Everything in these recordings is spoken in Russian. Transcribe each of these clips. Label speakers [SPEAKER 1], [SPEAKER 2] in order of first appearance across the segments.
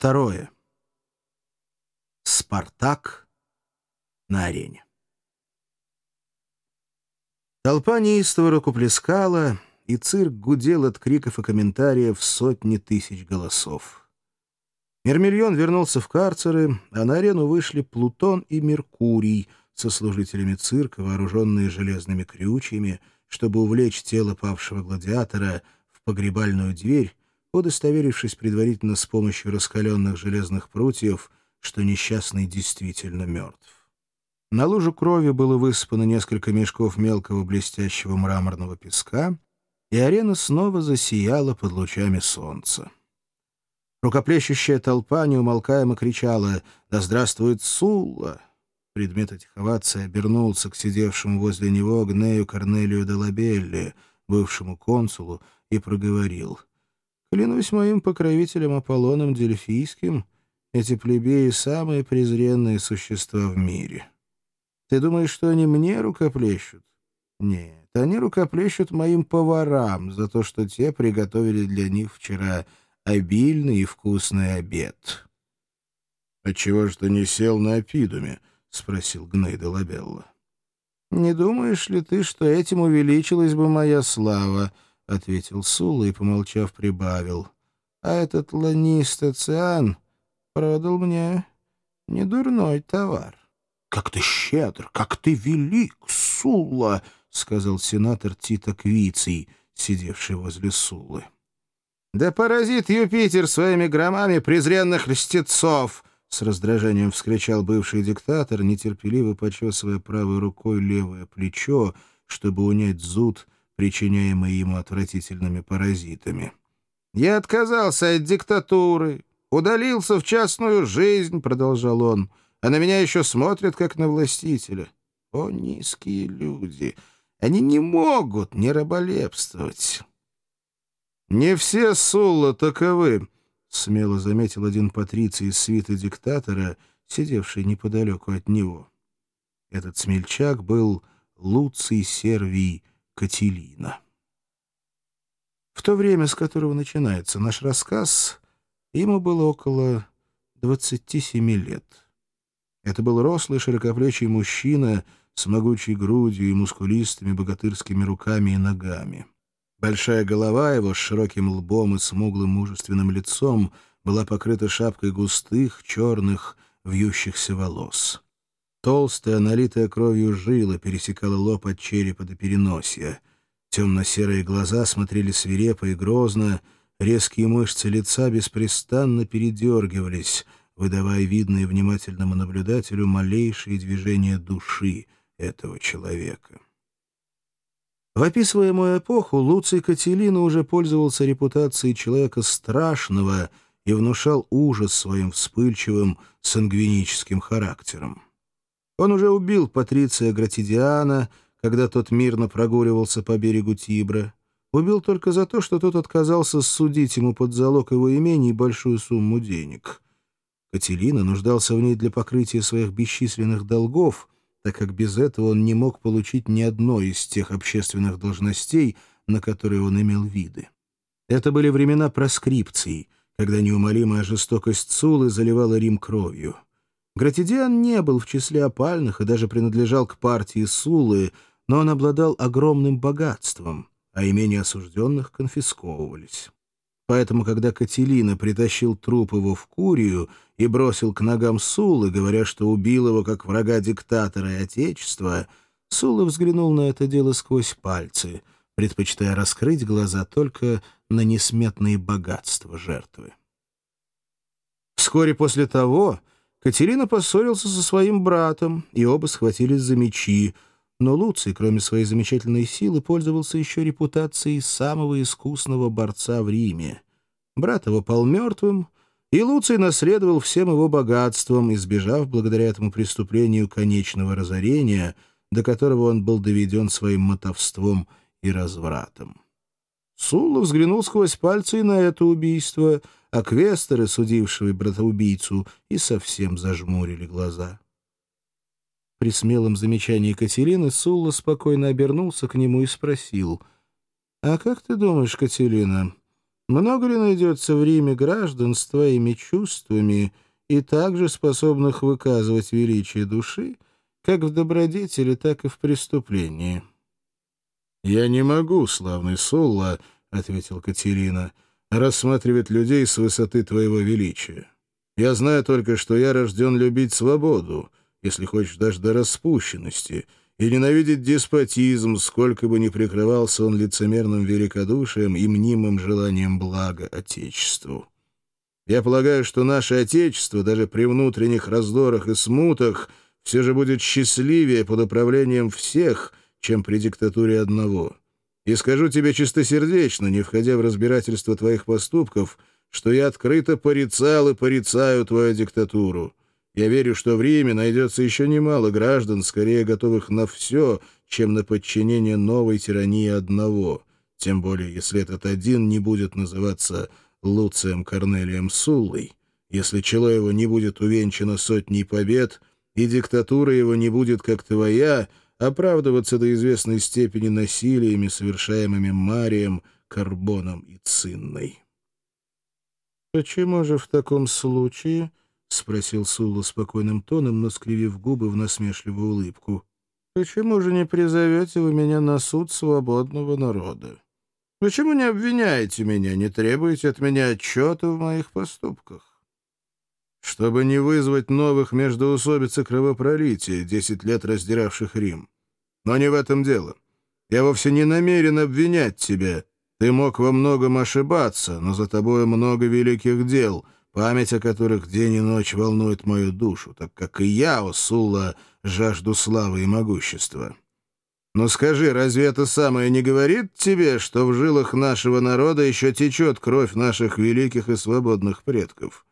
[SPEAKER 1] Второе. Спартак на арене. Толпа неистово рукоплескала, и цирк гудел от криков и комментариев сотни тысяч голосов. Мермильон вернулся в карцеры, а на арену вышли Плутон и Меркурий со служителями цирка, вооруженные железными крючьями, чтобы увлечь тело павшего гладиатора в погребальную дверь, удостоверившись предварительно с помощью раскаленных железных прутьев, что несчастный действительно мертв. На лужу крови было высыпано несколько мешков мелкого блестящего мраморного песка, и арена снова засияла под лучами солнца. Рукоплещущая толпа неумолкаемо кричала «Да здравствует Сулла!» Предмет этих оваций обернулся к сидевшему возле него Гнею Корнелию де Лабелли, бывшему консулу, и проговорил «Клянусь моим покровителем Аполлоном Дельфийским, эти плебеи — самые презренные существа в мире». Ты думаешь, что они мне рукоплещут? Нет, они рукоплещут моим поварам за то, что те приготовили для них вчера обильный и вкусный обед. — Отчего же ты не сел на опидуме? — спросил Гнейда Лабелла. — Не думаешь ли ты, что этим увеличилась бы моя слава? — ответил Сула и, помолчав, прибавил. — А этот ланист Оциан продал мне недурной товар. «Как ты щедр, как ты велик, Сула!» — сказал сенатор Тита Квиций, сидевший возле Сулы. «Да поразит Юпитер своими громами презренных льстецов!» — с раздражением вскричал бывший диктатор, нетерпеливо почесывая правой рукой левое плечо, чтобы унять зуд, причиняемый ему отвратительными паразитами. «Я отказался от диктатуры, удалился в частную жизнь», — продолжал он, — а на меня еще смотрят, как на властителя. О, низкие люди! Они не могут не раболепствовать. «Не все Сулла таковы», — смело заметил один патриций из свиты диктатора, сидевший неподалеку от него. Этот смельчак был Луций Сервий Кателина. В то время, с которого начинается наш рассказ, ему было около 27 лет. Это был рослый широкоплечий мужчина с могучей грудью и мускулистыми богатырскими руками и ногами. Большая голова его с широким лбом и смуглым мужественным лицом была покрыта шапкой густых, черных, вьющихся волос. Толстая, налитая кровью жила пересекала лоб от черепа до переносия. Темно-серые глаза смотрели свирепо и грозно, резкие мышцы лица беспрестанно передергивались — выдавая видные внимательному наблюдателю малейшие движения души этого человека. В описываемую эпоху Луций Кателина уже пользовался репутацией человека страшного и внушал ужас своим вспыльчивым сангвиническим характером. Он уже убил Патриция Гратидиана, когда тот мирно прогуливался по берегу Тибра. Убил только за то, что тот отказался судить ему под залог его имений большую сумму денег — Кателина нуждался в ней для покрытия своих бесчисленных долгов, так как без этого он не мог получить ни одной из тех общественных должностей, на которые он имел виды. Это были времена проскрипций, когда неумолимая жестокость Цулы заливала Рим кровью. Гратидиан не был в числе опальных и даже принадлежал к партии Сулы, но он обладал огромным богатством, а имения осужденных конфисковывались. Поэтому, когда Кателина притащил труп его в Курию и бросил к ногам Сулы, говоря, что убил его как врага диктатора и отечества, Сула взглянул на это дело сквозь пальцы, предпочитая раскрыть глаза только на несметные богатства жертвы. Вскоре после того Катерина поссорился со своим братом, и оба схватились за мечи, но Луций, кроме своей замечательной силы, пользовался еще репутацией самого искусного борца в Риме. Брат его пал мертвым, и Луций наследовал всем его богатством, избежав благодаря этому преступлению конечного разорения, до которого он был доведен своим мотовством и развратом. Сулла взглянул сквозь пальцы и на это убийство, а квестеры, судившие братоубийцу, и совсем зажмурили глаза. При смелом замечании Катерины Сулла спокойно обернулся к нему и спросил, «А как ты думаешь, Катерина, Много ли найдется в Риме граждан с твоими чувствами и также способных выказывать величие души, как в добродетели, так и в преступлении?»
[SPEAKER 2] «Я не могу, славный Солла», — ответил Катерина, — «рассматривать людей с высоты твоего величия. Я знаю только, что я рожден любить свободу, если хочешь, даже до распущенности, и ненавидеть деспотизм, сколько бы ни прикрывался он лицемерным великодушием и мнимым желанием блага Отечеству. Я полагаю, что наше Отечество, даже при внутренних раздорах и смутах, все же будет счастливее под управлением всех — чем при диктатуре одного. И скажу тебе чистосердечно, не входя в разбирательство твоих поступков, что я открыто порицал и порицаю твою диктатуру. Я верю, что в Риме найдется еще немало граждан, скорее готовых на все, чем на подчинение новой тирании одного, тем более если этот один не будет называться Луцием Корнелием Суллой, если чело его не будет увенчано сотней побед, и диктатура его не будет, как твоя, оправдываться до известной степени насилиями, совершаемыми Марием, Карбоном и Цинной.
[SPEAKER 1] «Почему же в таком случае?» — спросил Сула спокойным тоном, но скривив губы в насмешливую улыбку. «Почему же не призовете вы меня на суд свободного народа? Почему не обвиняете меня, не требуете от меня отчета в моих поступках?»
[SPEAKER 2] Чтобы не вызвать новых междоусобиц и кровопролития, десять лет раздиравших Рим. Но не в этом дело. Я вовсе не намерен обвинять тебя. Ты мог во многом ошибаться, но за тобой много великих дел, память о которых день и ночь волнует мою душу, так как и я, Осула, жажду славы и могущества. Но скажи, разве это самое не говорит тебе, что в жилах нашего народа еще течет кровь наших великих и свободных предков?»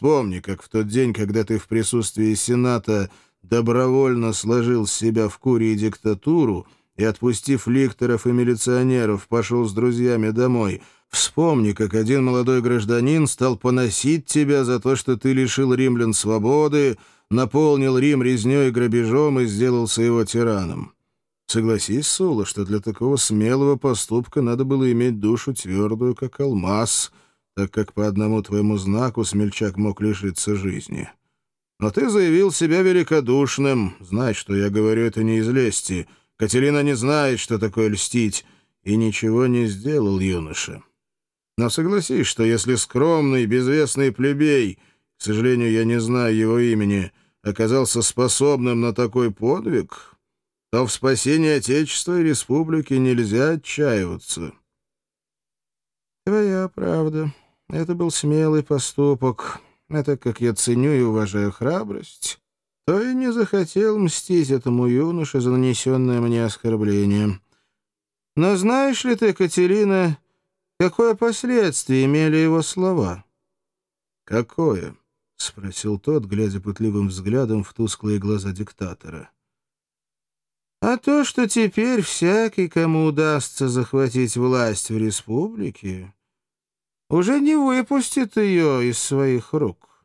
[SPEAKER 2] Вспомни, как в тот день, когда ты в присутствии Сената добровольно сложил с себя в Курии диктатуру и, отпустив ликторов и милиционеров, пошел с друзьями домой. Вспомни, как один молодой гражданин стал поносить тебя за то, что ты лишил римлян свободы, наполнил Рим резней и грабежом и сделался его тираном. Согласись, Сула, что для такого смелого поступка надо было иметь душу твердую, как алмаз — так как по одному твоему знаку смельчак мог лишиться жизни. Но ты заявил себя великодушным. Знай, что я говорю это не из лести. Катерина не знает, что такое льстить, и ничего не сделал юноша. Но согласись, что если скромный, безвестный плебей, к сожалению, я не знаю его имени, оказался способным на такой подвиг, то в спасении Отечества и Республики нельзя отчаиваться.
[SPEAKER 1] «Твоя правда», это был смелый поступок, а так как я ценю и уважаю храбрость, то и не захотел мстить этому юноше за нанесенное мне оскорбление. Но знаешь ли ты, Катерина, какое последствие имели его слова?
[SPEAKER 2] — Какое? — спросил тот, глядя пытливым взглядом в тусклые глаза диктатора.
[SPEAKER 1] — А то, что теперь всякий, кому удастся захватить власть в республике уже не выпустит ее из своих рук.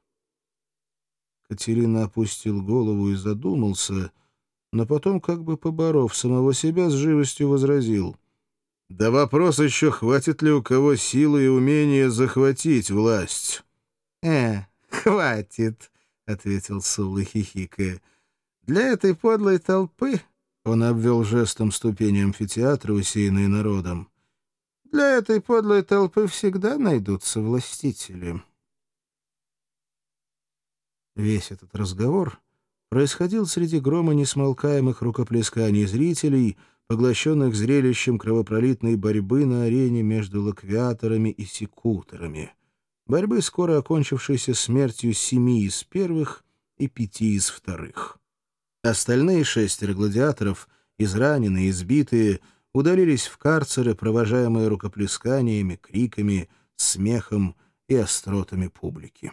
[SPEAKER 2] Катерина опустил голову и задумался, но потом, как бы поборов самого себя, с живостью возразил. «Да вопрос еще, хватит ли у кого силы и умения захватить власть?»
[SPEAKER 1] «Э, хватит», — ответил Сула, хихикая. «Для этой подлой толпы...» — он обвел жестом ступени амфитеатра, усеянной народом. Для этой подлой толпы всегда найдутся властители. Весь этот разговор происходил среди грома несмолкаемых рукоплесканий зрителей, поглощенных зрелищем кровопролитной борьбы на арене между лаквиаторами и секуторами. Борьбы, скоро окончившейся смертью семи из первых и пяти из вторых. Остальные шестеро гладиаторов, израненные, избитые, удалились в карцеры, провожаемые рукоплесканиями, криками, смехом и остротами публики.